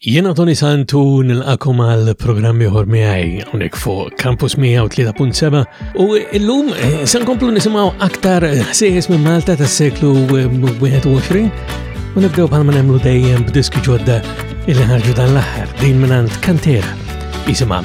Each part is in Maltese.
Jiena Tony Santu nilqakom għal programm ieħor miegħi hawnhekk fuq Campus 103.7 u illum eh, se nkomplu nisimgħu aktar ħsejjes minn Malta tas-seklu 21 eh, u nibdew bħalma nagħmlu dejjem b'diski ġodda illi ħarġu dan l-aħħar din mingħand kantera jisimha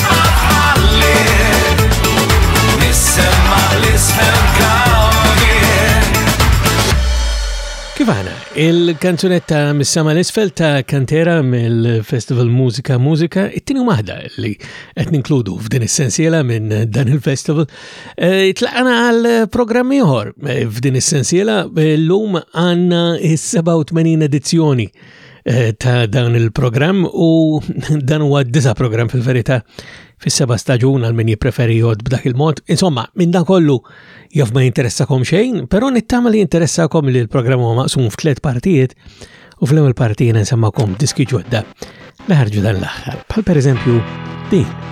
Il-kanzunetta mis-sama l-isfel ta' kantera mill-Festival Musika Musika, it-tini maħda li qed ninkludu f'din is-sensiela minn dan il-festival. E, Tlaqana għal programm ieħor e, f'din is-sensiela e, l-lum għandna is-87 edizzjoni Eh, ta' dan il-programm u dan huwa disa programm fil-verità fis-seba staġun għal min jippreferi jod b'dak il-mod. Insomma, minn dan kollu jaf ma jinteressakom xejn, però nittama li jinteressakom li l-programm huwa maqsum f'tliet partijiet u fl-ewwel partijin nsemmakom diski ġodda li ħarġu dan l-aħħar. Bħal pereżempju din.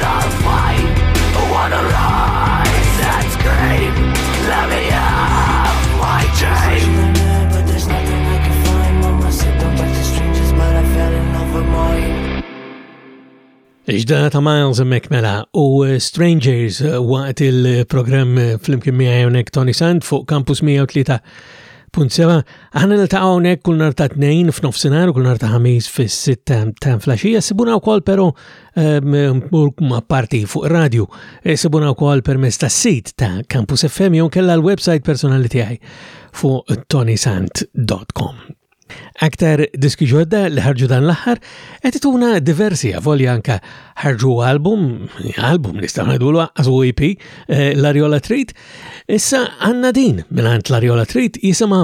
Iġda ta' Miles McMela u uh, Strangers uh, waqt il-programm uh, fl-imkien miegħi Tony Sand fuq Campus 103 Punt seba, għana nil-taqaw nek kull nar ta' tnejn f'nofsinar u kull nar ta' ħamis fis-sitta ta' flasġija, sibuna u kol pero ma parti fuq radju. E, Sibuna wkoll permezz tas-sit ta' Campus FM jew kella l-website personali tiegħi fuq tonisant.com. Aktar diski ġodda li ħarġu dan l-aħħar qed ituna diversi avolja anka ħarġu album, album nistgħu ngħidulu għażu EP e, l-Arjola Trit. Issa għandna din mingħand l-Arjola Trit jisimha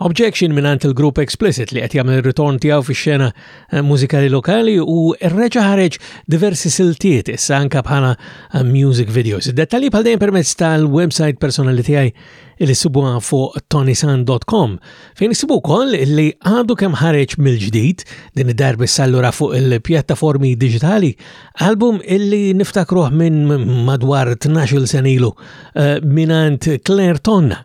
Objection minant il-grupp Explicit li qed jagħmel ritorn tiegħu fix-xena eh, mużikali lokali u reġa' ħareġ diversi siltiet issa anka bħala eh, music videos. Dettalji bħal dejjem permezz tal-website personali tiegħi li sibuha fuq tonisan.com fejn isibu wkoll li għadu kemm ħareġ mill-ġdid din id-darbi sallura fuq il-pjattaformi digitali album illi niftakruh minn madwar 12 senilu eh, minant Claire Tonna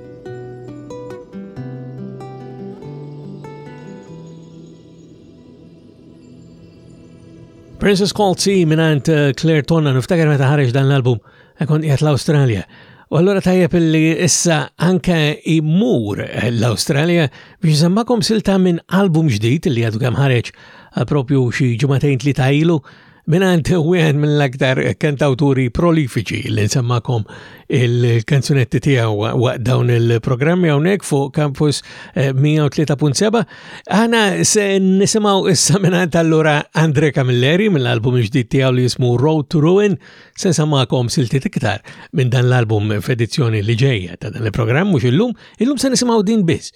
Princess Called Sea minant eh, Claire Tonna, niftakar meta ħareġ dan l-album, għakon jgħat l-Australia. U allura tajjeb li issa anka imur l-Australia biex zammakom silta minn album ġdid li għadu għam ħareġ eh, propju xi ġumatejn li tajlu Minant wieħed mill-aktar kantawturi prolifiċi li nsemmakom il-kanzunetti tiegħu waqt dawn il-programmi hawnhekk fuq Campus 103.7. Eh, Aħna se nisimgħu issa minant allura Andre Camilleri mill-album ġdid tiegħu li jismu Road to Ruin se nsemmakom silti iktar minn dan l-album f'edizzjoni li ġejja ta' dan il-programm mhux illum, illum se nisimgħu din biss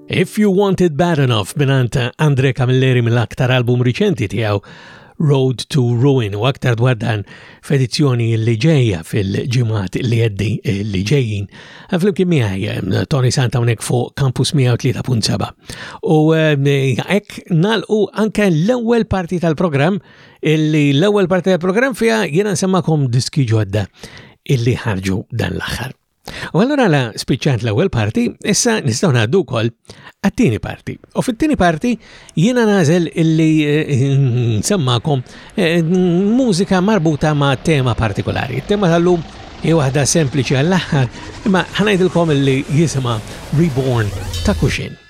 If You Want It Bad Enough minant Andre Camilleri mill-aktar album riċenti tiegħu Road to Ruin u aktar dwar dan f'edizzjoni li ġejja fil-ġimgħat li jeddi eh, li ġejjin. Eh, flimkien miegħi eh, Tony Santa hawnhekk fuq Campus 103.7. U hekk nalqu anke l-ewwel parti tal-programm illi l-ewwel parti tal-programm fiha jiena nsemmakom diski ġodda illi ħarġu dan l-aħħar. U allura la spiċċat l-ewwel parti, issa nistgħu ngħaddu wkoll għat-tieni parti. U fit-tieni parti jiena nażel illi eh, nsemmakom eh, mużika marbuta ma' tema partikolari. Tema tal-lum hi waħda sempliċi għall-aħħar, imma ħanajdilkom illi jisimha Reborn ta' Kuxin.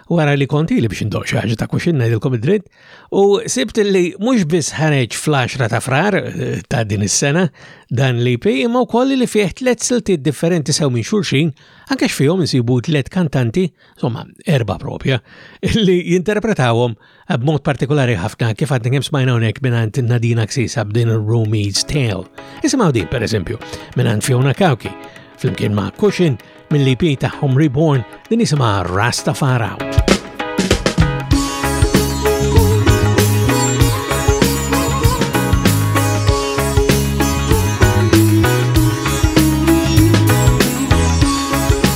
Wara li konti li biex ndoq xaħġa ta' kuxin najdilkom id-dritt u sibt li mux biss ħareġ fl-10 ta' frar eh, ta' din is-sena dan li pi imma wkoll li fih tliet silti differenti sew minn xulxin anke x'fihom insibu tliet kantanti, insomma erba' propja, li jinterpretawhom B'mod partikolari ħafna kif għadni kemm smajna hawnhekk mingħand Nadina Ksisa b'din Rumi's Tale. Isimgħu din pereżempju mingħand Fiona Kawki flimkien ma' Cushion mill-IP tagħhom Reborn din isimha Rastafaraw.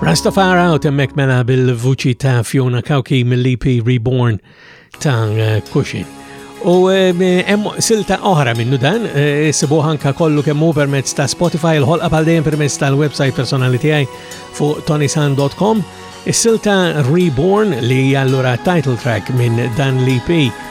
Rastafara u temmek mela bil-vuċi ta' Fiona Kawki mill-EP Reborn ta' eh, Cushion. U eh, hemm silta oħra minnu dan, eh, sibu ħanka kollu kemmu permezz ta' Spotify l-ħolqa bħal dejjem permezz tal-website personali tiegħi fuq tonisan.com. Is-silta Reborn li hija allura title track minn dan l-EP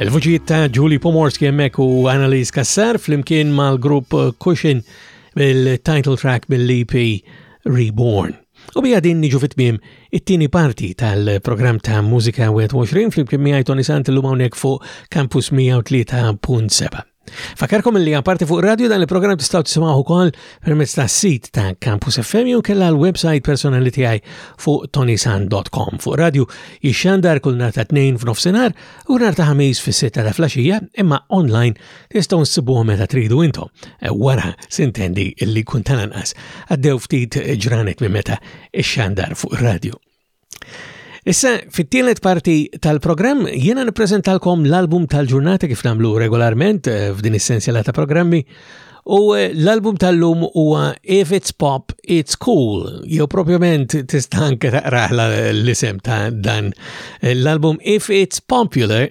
Il-vuċijiet ta' Julie Pomorski hemmhekk u Annalise Kassar flimkien mal-grupp Cushion bil-title track mill-EP Reborn. U bija din niġu fit-tmiem it-tieni parti tal-programm ta' Mużika 21 flimkien miegħi Tony Sant illum hawnhekk fuq Campus 103.7. Fakarkom li għaparti fuq radio dan il-programm tistaw tisimaw ukoll permezz ta' sit ta' Campus FM jew kella l-website personali tiegħi fuq tonisan.com. Fuq radio jixxandar kull nar ta' tnejn f'nofsinhar u nar ta' ħamis fis-sitta ta' flaxija imma online tistgħu nsibuh meta tridu intom. E, wara sintendi illi kun tal-anqas għaddew ftit ġranet minn meta ixxandar fuq radio. Issa, fit-tielet parti tal-programm, jiena nippreżentalkom l-album tal-ġurnata kif namlu regolarment eh, f'din essenzjala ta' programmi, u eh, l-album tal-lum huwa If It's Pop, It's Cool, jew propjament tistanka taqraħla l-isem ta' dan eh, l-album If It's Popular,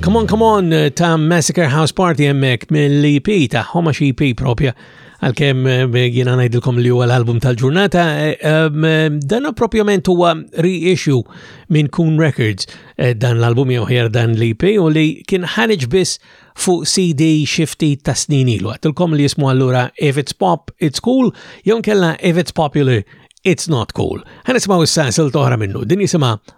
Come on, come on ta' Massacre House Party hemmhekk mill-EP ta' Homa EP propja għalkemm eh, jiena ngħidilkom li huwa l-album tal-ġurnata, eh, eh, dan propjament huwa reissue minn Coon Records dan l-album jew ħjar dan l-EP u li kien ħareġ biss fuq CD xifti ta' snin ilu. Għatilkom li jismu allura If It's Pop, It's Cool, jew kella If It's Popular, It's Not Cool. Ħanismaw issa sil toħra minnu, din jisima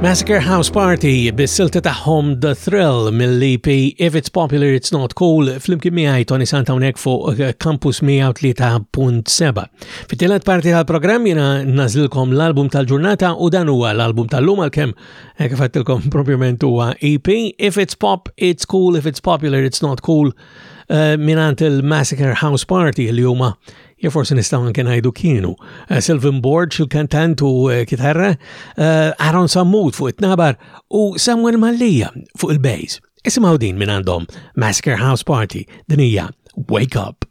Massacre House Party bis-silta tagħhom The Thrill mill-EP If It's Popular It's Not Cool flimkien miegħi Tony Santa hawnhekk fuq Campus 103.7. Fit-tielet parti tal-programm jiena nażlilkom l-album tal-ġurnata u dan huwa l-album tal-lum għalkemm eh, kif għedtilkom propjament huwa EP If It's Pop It's Cool If It's Popular It's Not Cool uh, minant il-Massacre House Party li huma jew forsi nistgħu anke ngħidu kienu. Eh, Sylvan Borg, il-kantant u eh, kitarra, eh, Aaron Sammut fuq it-nabar u Samuel Mallija fuq il-bass. Isimgħu din minn għandhom Masker House Party din hija Wake Up.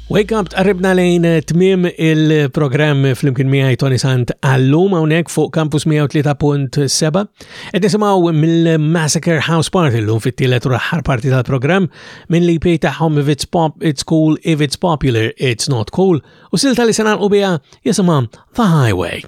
Wake up tqarribna lejn tmim il-programm fl-imkien miegħi Tony Sant għallum hawnhekk fuq Campus 103.7. Qed nisimgħu mill-Massacre House Party llum fit-tielet u l-aħħar parti tal-programm minn li pej tagħhom if it's pop it's cool if it's popular it's not cool u silta li se nagħlqu biha jisimha The Highway.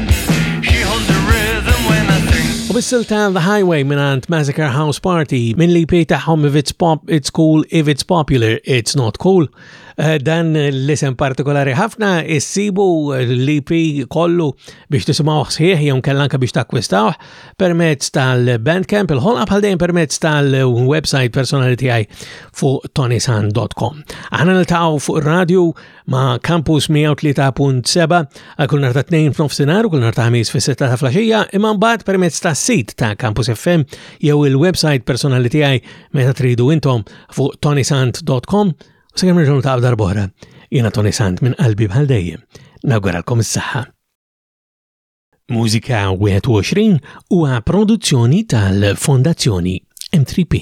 U bissil ta' The Highway minant Massacre House Party minn li pi taħħom If It's Pop, It's Cool, If It's Popular, It's Not Cool. Eh, dan l-isem partikolari ħafna issibu li pi kollu biex tisimaw xsieħ jom kellanka biex takwistawh permezz tal-Bandcamp, il-ħolqa bħal dejjem permezz tal-website personali tiegħi fuq tonisan.com. Aħna niltaqgħu fuq radio ma' Campus 103.7 għal kull narta 2 f'nofsinhar u kull narta 5 fis-6 ta' flaxija imma mbagħad permezz ta' sit ta' Campus FM jew il-website personali tiegħi meta tridu intom fuq tonisant.com u se kemm nerġgħu ta' darb'oħra. Jiena Tony Sant minn qalbi bħal dejjem. Nawguralkom is-saħħa. Mużika 21 huwa produzzjoni tal-Fondazzjoni M3P.